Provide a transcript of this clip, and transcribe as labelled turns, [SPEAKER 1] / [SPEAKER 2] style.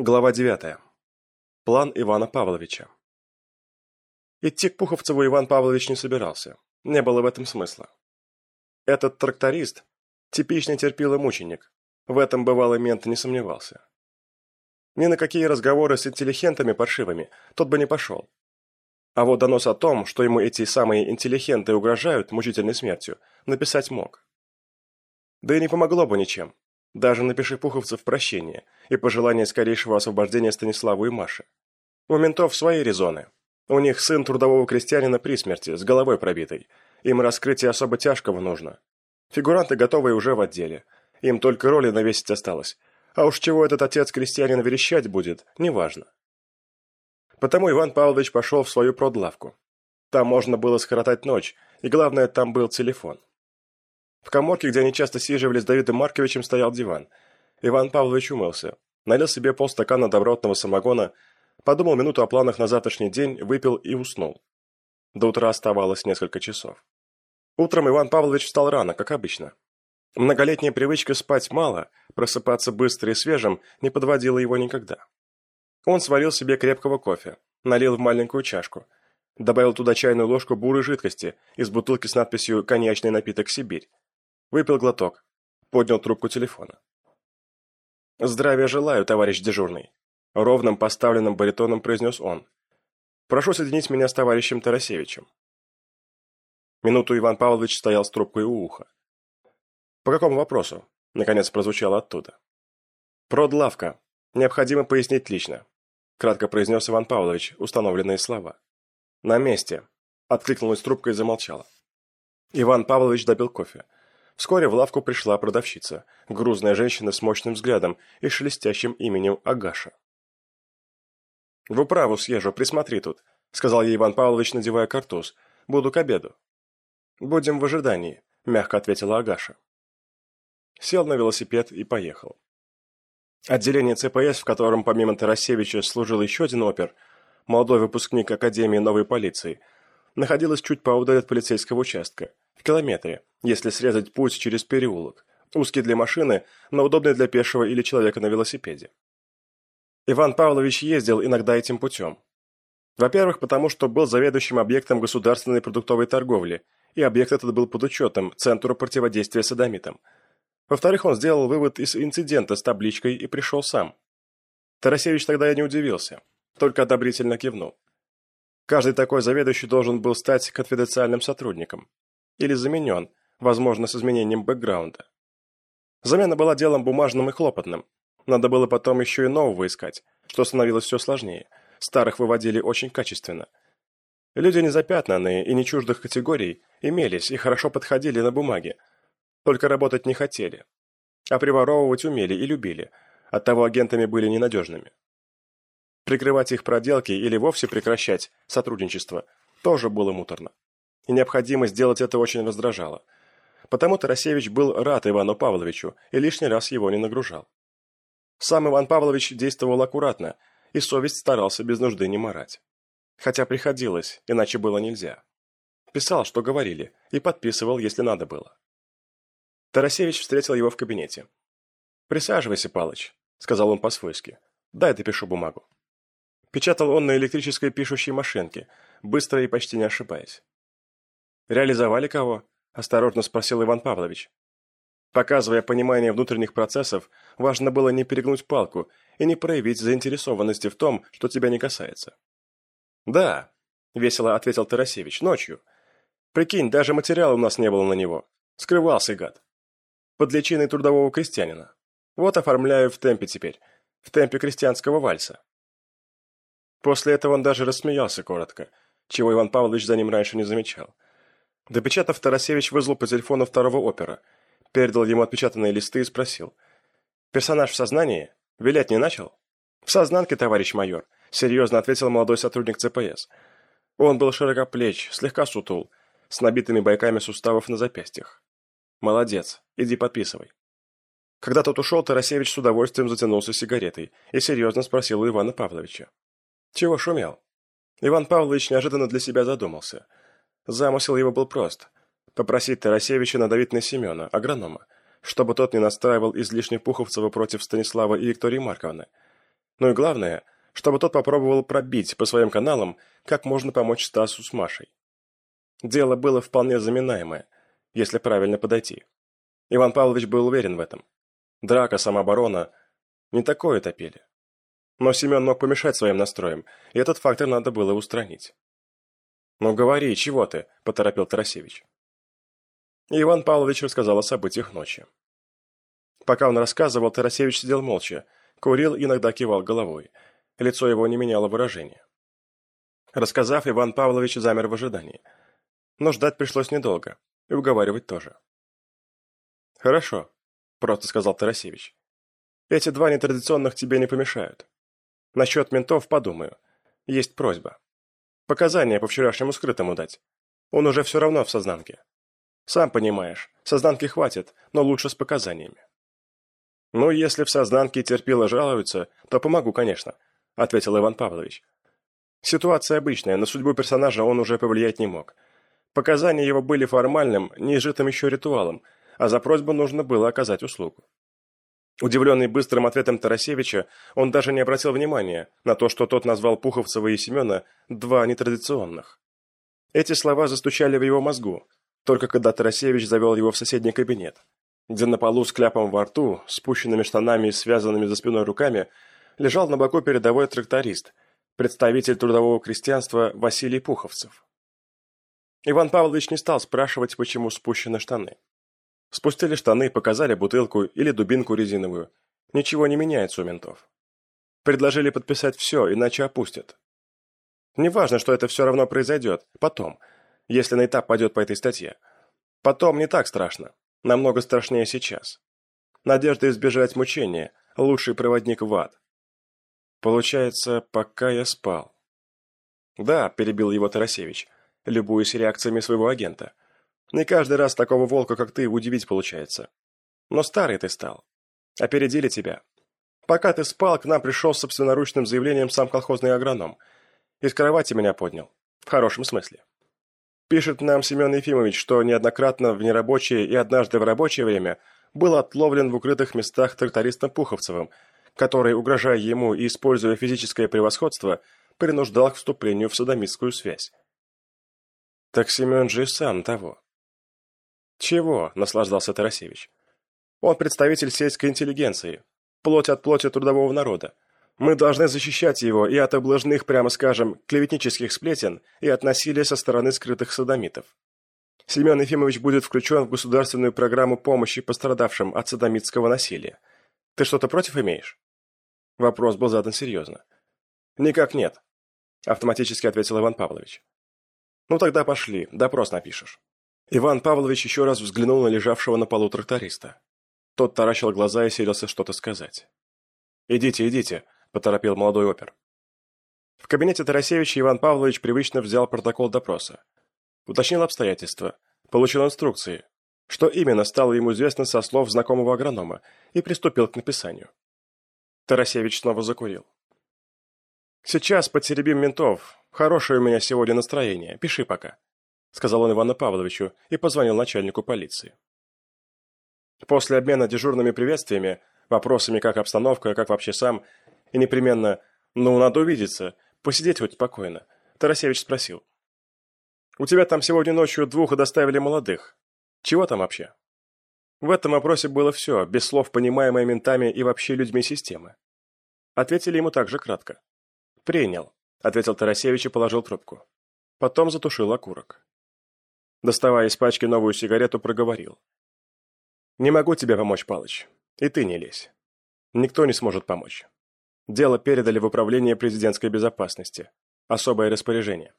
[SPEAKER 1] Глава 9. План Ивана Павловича. Идти к Пуховцеву Иван Павлович не собирался. Не было в этом смысла. Этот тракторист – типичный терпилый мученик. В этом бывалый мент не сомневался. Ни на какие разговоры с интеллигентами паршивыми тот бы не пошел. А вот донос о том, что ему эти самые интеллигенты угрожают мучительной смертью, написать мог. Да и не помогло бы ничем. Даже напиши Пуховцев прощение и пожелание скорейшего освобождения Станиславу и Маше. У ментов свои резоны. У них сын трудового крестьянина при смерти, с головой пробитой. Им раскрытие особо тяжкого нужно. Фигуранты готовы уже в отделе. Им только роли навесить осталось. А уж чего этот отец крестьянина верещать будет, неважно. Потому Иван Павлович пошел в свою продлавку. Там можно было скоротать ночь, и главное, там был телефон. В коморке, где они часто сиживали с Давидом Марковичем, стоял диван. Иван Павлович умылся, налил себе полстакана добротного самогона, подумал минуту о планах на завтрашний день, выпил и уснул. До утра оставалось несколько часов. Утром Иван Павлович встал рано, как обычно. Многолетняя привычка спать мало, просыпаться быстро и свежим не подводила его никогда. Он сварил себе крепкого кофе, налил в маленькую чашку, добавил туда чайную ложку бурой жидкости из бутылки с надписью «Коньячный напиток Сибирь», Выпил глоток. Поднял трубку телефона. «Здравия желаю, товарищ дежурный», — ровным поставленным баритоном произнес он. «Прошу соединить меня с товарищем Тарасевичем». Минуту Иван Павлович стоял с трубкой у уха. «По какому вопросу?» — наконец прозвучало оттуда. «Продлавка. Необходимо пояснить лично», — кратко произнес Иван Павлович установленные слова. «На месте», — откликнулась трубка и замолчала. Иван Павлович допил кофе. Вскоре в лавку пришла продавщица, грузная женщина с мощным взглядом и шелестящим именем Агаша. «В управу съезжу, присмотри тут», — сказал ей Иван Павлович, надевая картуз. «Буду к обеду». «Будем в ожидании», — мягко ответила Агаша. Сел на велосипед и поехал. Отделение ЦПС, в котором помимо Тарасевича служил еще один опер, молодой выпускник Академии новой полиции, находилось чуть поудаль от полицейского участка, в километре, если срезать путь через переулок, узкий для машины, но удобный для пешего или человека на велосипеде. Иван Павлович ездил иногда этим путем. Во-первых, потому что был заведующим объектом государственной продуктовой торговли, и объект этот был под учетом Центру противодействия садомитам. Во-вторых, он сделал вывод из инцидента с табличкой и пришел сам. Тарасевич тогда и не удивился, только одобрительно кивнул. Каждый такой заведующий должен был стать конфиденциальным сотрудником или заменен, возможно, с изменением бэкграунда. Замена была делом бумажным и хлопотным. Надо было потом еще и нового искать, что становилось все сложнее. Старых выводили очень качественно. Люди незапятнанные и не чуждых категорий имелись и хорошо подходили на бумаге. Только работать не хотели. А приворовывать умели и любили, оттого агентами были ненадежными. Прикрывать их проделки или вовсе прекращать сотрудничество тоже было муторно и необходимость сделать это очень раздражала. Потому Тарасевич был рад Ивану Павловичу и лишний раз его не нагружал. Сам Иван Павлович действовал аккуратно, и совесть старался без нужды не морать. Хотя приходилось, иначе было нельзя. Писал, что говорили, и подписывал, если надо было. Тарасевич встретил его в кабинете. «Присаживайся, Палыч», — сказал он по-свойски. «Дай допишу бумагу». Печатал он на электрической пишущей машинке, быстро и почти не ошибаясь. «Реализовали кого?» – осторожно спросил Иван Павлович. Показывая понимание внутренних процессов, важно было не перегнуть палку и не проявить заинтересованности в том, что тебя не касается. «Да», – весело ответил Тарасевич, – «ночью. Прикинь, даже материала у нас не было на него. Скрывался, гад. Под личиной трудового крестьянина. Вот оформляю в темпе теперь, в темпе крестьянского вальса». После этого он даже рассмеялся коротко, чего Иван Павлович за ним раньше не замечал – Допечатав, Тарасевич вызвал по телефону второго опера, передал ему отпечатанные листы и спросил. «Персонаж в сознании? Вилять не начал?» «В сознанке, товарищ майор», — серьезно ответил молодой сотрудник ЦПС. Он был широкоплеч, слегка сутул, с набитыми бойками суставов на запястьях. «Молодец, иди подписывай». Когда тот ушел, Тарасевич с удовольствием затянулся сигаретой и серьезно спросил у Ивана Павловича. «Чего шумел?» Иван Павлович неожиданно для себя задумался — Замысел его был прост – попросить Тарасевича надавить на Семена, агронома, чтобы тот не настраивал излишне Пуховцева против Станислава и Виктории Марковны. Ну и главное, чтобы тот попробовал пробить по своим каналам, как можно помочь Стасу с Машей. Дело было вполне заминаемое, если правильно подойти. Иван Павлович был уверен в этом. Драка, самооборона – не такое топили. Но Семен мог помешать своим настроем, и этот фактор надо было устранить. «Ну говори, чего ты?» – поторопил Тарасевич. Иван Павлович рассказал о событиях ночи. Пока он рассказывал, Тарасевич сидел молча, курил и иногда кивал головой. Лицо его не меняло выражения. Рассказав, Иван Павлович замер в ожидании. Но ждать пришлось недолго, и уговаривать тоже. «Хорошо», – просто сказал Тарасевич. «Эти два нетрадиционных тебе не помешают. Насчет ментов подумаю. Есть просьба. Показания по вчерашнему скрытому дать. Он уже все равно в сознанке. Сам понимаешь, сознанки хватит, но лучше с показаниями. «Ну, если в сознанке терпило жалуются, то помогу, конечно», — ответил Иван Павлович. Ситуация обычная, на судьбу персонажа он уже повлиять не мог. Показания его были формальным, неизжитым еще ритуалом, а за просьбу нужно было оказать услугу. Удивленный быстрым ответом Тарасевича, он даже не обратил внимания на то, что тот назвал Пуховцева и Семена два нетрадиционных. Эти слова застучали в его мозгу, только когда Тарасевич завел его в соседний кабинет, где на полу с кляпом во рту, спущенными штанами и связанными за спиной руками, лежал на боку передовой тракторист, представитель трудового крестьянства Василий Пуховцев. Иван Павлович не стал спрашивать, почему спущены штаны. Спустили штаны, показали бутылку или дубинку резиновую. Ничего не меняется у ментов. Предложили подписать все, иначе опустят. Неважно, что это все равно произойдет. Потом, если на этап пойдет по этой статье. Потом не так страшно. Намного страшнее сейчас. Надежда избежать мучения. Лучший проводник в ад. Получается, пока я спал. Да, перебил его Тарасевич, любуясь реакциями своего агента. Не каждый раз такого волка, как ты, удивить получается. Но старый ты стал. Опередили тебя. Пока ты спал, к нам пришел с собственноручным заявлением сам колхозный агроном. Из кровати меня поднял. В хорошем смысле. Пишет нам Семен Ефимович, что неоднократно в нерабочее и однажды в рабочее время был отловлен в укрытых местах трактористом Пуховцевым, который, угрожая ему и используя физическое превосходство, принуждал к вступлению в садомистскую связь. Так Семен же и сам того. «Чего?» – наслаждался Тарасевич. «Он представитель сельской интеллигенции, плоть от плоти трудового народа. Мы должны защищать его и от облажных, прямо скажем, клеветнических сплетен, и от насилия со стороны скрытых садомитов. Семен Ефимович будет включен в государственную программу помощи пострадавшим от садомитского насилия. Ты что-то против имеешь?» Вопрос был задан серьезно. «Никак нет», – автоматически ответил Иван Павлович. «Ну тогда пошли, допрос напишешь». Иван Павлович еще раз взглянул на лежавшего на полу тракториста. Тот таращил глаза и селился что-то сказать. «Идите, идите», – поторопил молодой опер. В кабинете Тарасевича Иван Павлович привычно взял протокол допроса. Уточнил обстоятельства, получил инструкции, что именно стало ему известно со слов знакомого агронома, и приступил к написанию. Тарасевич снова закурил. «Сейчас потеребим ментов. Хорошее у меня сегодня настроение. Пиши пока», — сказал он Ивану Павловичу и позвонил начальнику полиции. После обмена дежурными приветствиями, вопросами, как обстановка, как вообще сам, и непременно «ну, надо увидеться, посидеть хоть спокойно», Тарасевич спросил. «У тебя там сегодня ночью двух доставили молодых. Чего там вообще?» В этом вопросе было все, без слов понимаемое ментами и вообще людьми системы. Ответили ему также кратко. «Принял», — ответил Тарасевич и положил трубку. Потом затушил окурок доставая из пачки новую сигарету, проговорил. «Не могу тебе помочь, Палыч. И ты не лезь. Никто не сможет помочь. Дело передали в Управление президентской безопасности. Особое распоряжение».